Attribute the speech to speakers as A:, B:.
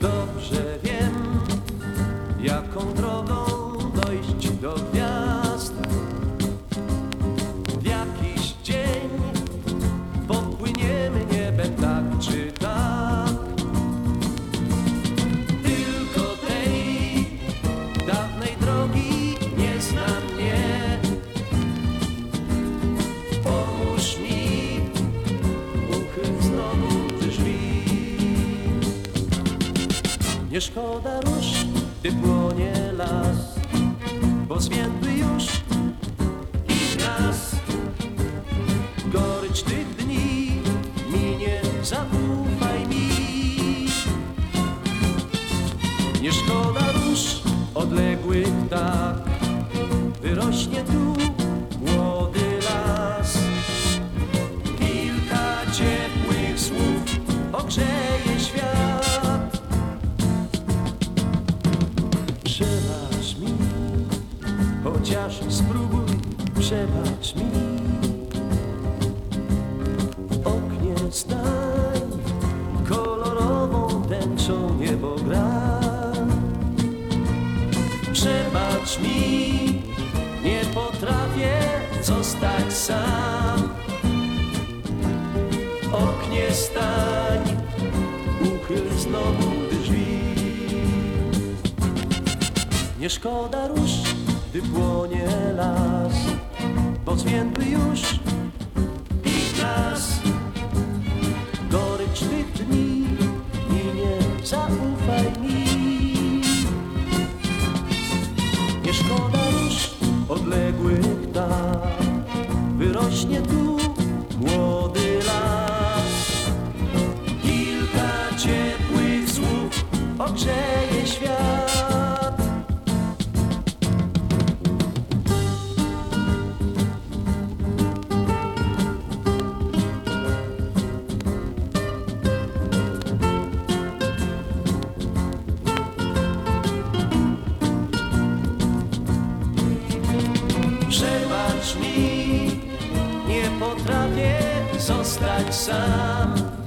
A: Dobrze wiem, jaką drogą Nie szkoda róż, gdy płonie las, bo zwiędły już i nas. Gorycz tych dni minie, zaufaj mi. Nie szkoda róż odległych tak, chociaż spróbuj, przebacz mi. W oknie stań, kolorową tęczą niebo gra. Przebacz mi, nie potrafię zostać sam. W oknie stań, uchyl znowu drzwi. Nie szkoda róż, gdy płonie las, bo zwiędły już i nas. Gorycz tych dni minie, zaufaj mi. Nie szkoda mi, nie potrafię zostać sam.